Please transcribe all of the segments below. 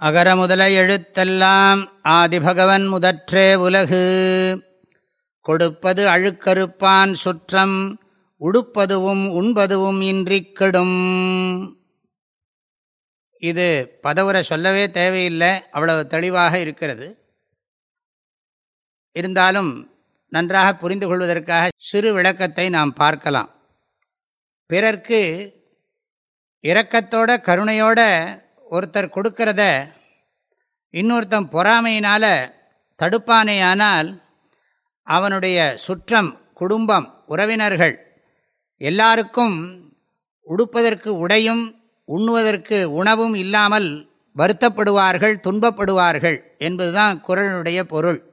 அகர முதல எழுத்தெல்லாம் ஆதிபகவன் முதற்றே உலகு. கொடுப்பது அழுக்கறுப்பான் சுற்றம் உடுப்பதுவும் உண்பதுவும் இன்றி கெடும். இது பதவுரை சொல்லவே தேவையில்லை அவ்வளவு தெளிவாக இருக்கிறது. இருந்தாலும் நன்றாக புரிந்து கொள்வதற்காக சிறு விளக்கத்தை நாம் பார்க்கலாம். பிறர்க்கு இரக்கத்தோட கருணையோட ஒருத்தர் கொடுக்கறத இன்னொருத்தன் பொறாமையினால் தடுப்பானேயானால் அவனுடைய சுற்றம் குடும்பம் உறவினர்கள் எல்லாருக்கும் உடுப்பதற்கு உடையும் உண்ணுவதற்கு உணவும் இல்லாமல் வருத்தப்படுவார்கள் துன்பப்படுவார்கள் என்பதுதான் குரலுடைய பொருள்.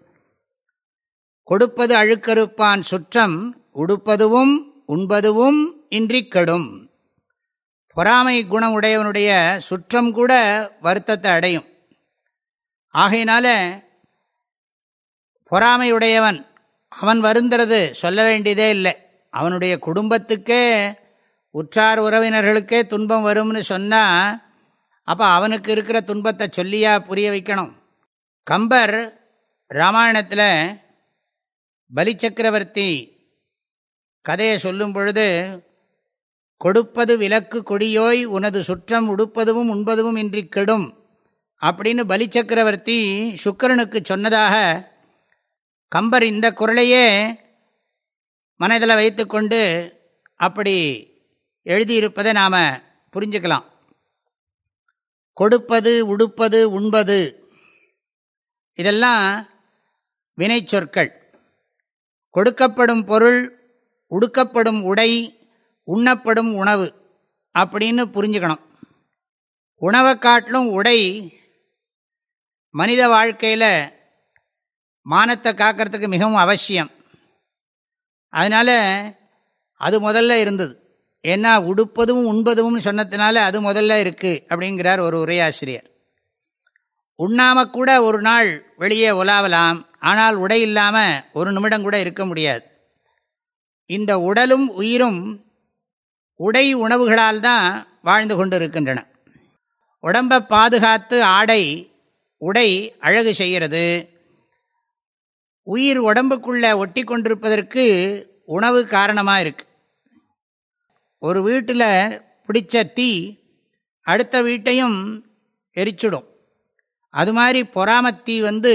கொடுப்பது அழுக்கறுப்பான் சுற்றம் உடுப்பதுவும் உண்பதுவும் இன்றி கெடும். பொறாமை குணம் உடையவனுடைய சுற்றம் கூட வருத்தத்தை அடையும். ஆகையினால பொறாமையுடையவன் அவன் வருந்துறது சொல்ல வேண்டியதே இல்லை. அவனுடைய குடும்பத்துக்கே உற்றார் உறவினர்களுக்கே துன்பம் வரும்னு சொன்னால் அப்போ அவனுக்கு இருக்கிற துன்பத்தை சொல்லியா புரிய வைக்கணும்? கம்பர் ராமாயணத்தில் பலிச்சக்கரவர்த்தி கதையை சொல்லும் பொழுது கொடுப்பது விலக்கு கொடியோய் உனது சுற்றம் உடுப்பதும் உண்பதும் இன்றி கெடும். அப்படின்னு பலிச்சக்கரவர்த்தி சுக்கரனுக்கு சொன்னதாக கம்பர் இந்த குரலையே மனதில் வைத்துக்கொண்டு அப்படி எழுதியிருப்பதை நாம் புரிஞ்சுக்கலாம். கொடுப்பது உடுப்பது உண்பது. இதெல்லாம் வினை சொற்கள் கொடுக்கப்படும் பொருள் உடுக்கப்படும் உடை உண்ணப்படும் உணவு அப்படின்னு புரிஞ்சுக்கணும். உணவை காட்டிலும் உடை மனித வாழ்க்கையில் மானத்தை காக்கிறதுக்கு மிகவும் அவசியம். அதனால் அது முதல்ல இருந்தது. ஏன்னா உடுப்பதும் உண்பதும் சொன்னதுனால அது முதல்ல இருக்குது அப்படிங்கிறார் ஒரு உரையாசிரியர். உண்ணாம கூட ஒரு நாள் வெளியே உலாவலாம் ஆனால் உடை இல்லாமல் ஒரு நிமிடம் கூட இருக்க முடியாது. இந்த உடலும் உயிரும் உடை உணவுகளால் தான் வாழ்ந்து கொண்டு இருக்கின்றன உடம்பை பாதுகாத்து ஆடை உடை அழகு செய்கிறது. உயிர் உடம்புக்குள்ளே ஒட்டி கொண்டிருப்பதற்கு உணவு காரணமாக இருக்கு. ஒரு வீட்டில் பிடிச்ச தீ அடுத்த வீட்டையும் எரிச்சுடும். அது மாதிரி பொறாமத்தீ வந்து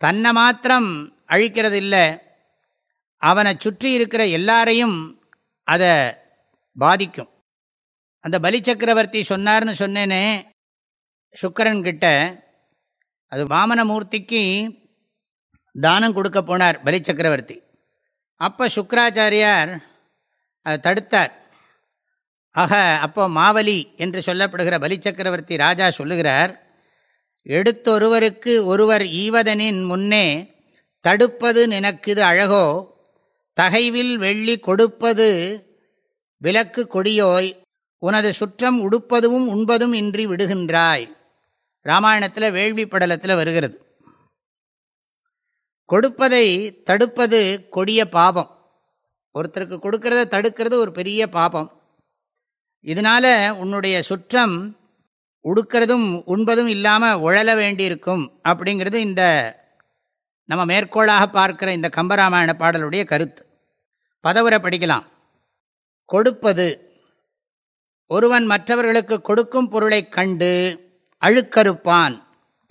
தன்னை மாத்திரம் அழிக்கிறது இல்லை அவனை சுற்றி இருக்கிற எல்லாரையும் அதை பாதிக்கும். அந்த பலி சக்கரவர்த்தி சொன்னார்னு சொன்னேனே சுக்கரன்கிட்ட அது வாமனமூர்த்திக்கு தானம் கொடுக்க போனார் பலி சக்கரவர்த்தி. அப்போ சுக்கராச்சாரியார் அதை தடுத்தார். ஆக அப்போ மாவலி என்று சொல்லப்படுகிற பலி சக்கரவர்த்தி ராஜா சொல்லுகிறார் எடுத்தொருவருக்கு ஒருவர் ஈவதனின் முன்னே தடுப்பது நினக்குது அழகோ தகைவில் வெள்ளி கொடுப்பது விலக்கு கொடியோய் உனது சுற்றம் உடுப்பதும் உண்பதும் இன்றி விடுகின்றாய். ராமாயணத்தில் வேள்வி படலத்தில் வருகிறது. கொடுப்பதை தடுப்பது கொடிய பாபம். ஒருத்தருக்கு கொடுக்கறத தடுக்கிறது ஒரு பெரிய பாபம். இதனால் உன்னுடைய சுற்றம் உடுக்கிறதும் உண்பதும் இல்லாமல் உழல வேண்டியிருக்கும் அப்படிங்கிறது இந்த நம்ம மேற்கோளாக பார்க்கிற இந்த கம்பராமாயண பாடலுடைய கருத்து. பதவுரை படிக்கலாம். கொடுப்பது. ஒருவன் மற்றவர்களுக்கு கொடுக்கும் பொருளை கண்டு அழுக்கறுப்பான்.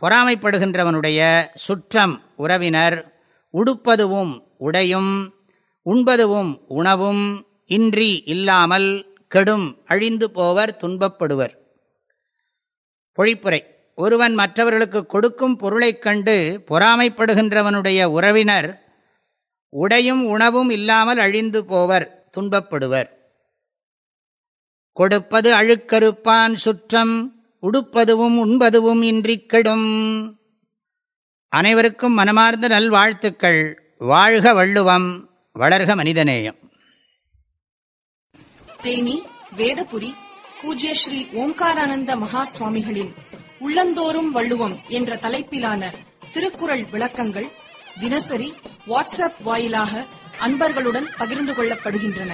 பொறாமைப்படுகின்றவனுடைய சுற்றம் உறவினர் உடுப்பதுவும் உடையும் உண்பதுவும் உணவும் இன்றி இல்லாமல் கெடும் அழிந்து போவர் துன்பப்படுவர். பொழிப்புரை. ஒருவன் மற்றவர்களுக்கு கொடுக்கும் பொருளைக் கண்டு பொறாமைப்படுகின்றவனுடைய உறவினர் உடையும் உணவும் இல்லாமல் அழிந்து போவர் துன்பப்படுவர். கொடுப்பது அழுக்கறுப்பான் சுற்றம் உடுப்பதுவும் உண்பதுவும் இன்றி கெடும். அனைவருக்கும் மனமார்ந்த நல்வாழ்த்துக்கள். வாழ்க வள்ளுவம் வளர்க மனிதநேயம். தேனி வேதபுரி பூஜ்ய ஸ்ரீ ஓம்காரானந்த மகா சுவாமிகளின் உள்ளந்தோறும் வள்ளுவம் என்ற தலைப்பிலான திருக்குறள் விளக்கங்கள் தினசரி வாட்ஸ்அப் வாயிலாக அன்பர்களுடன் பகிர்ந்து கொள்ளப்படுகின்றன.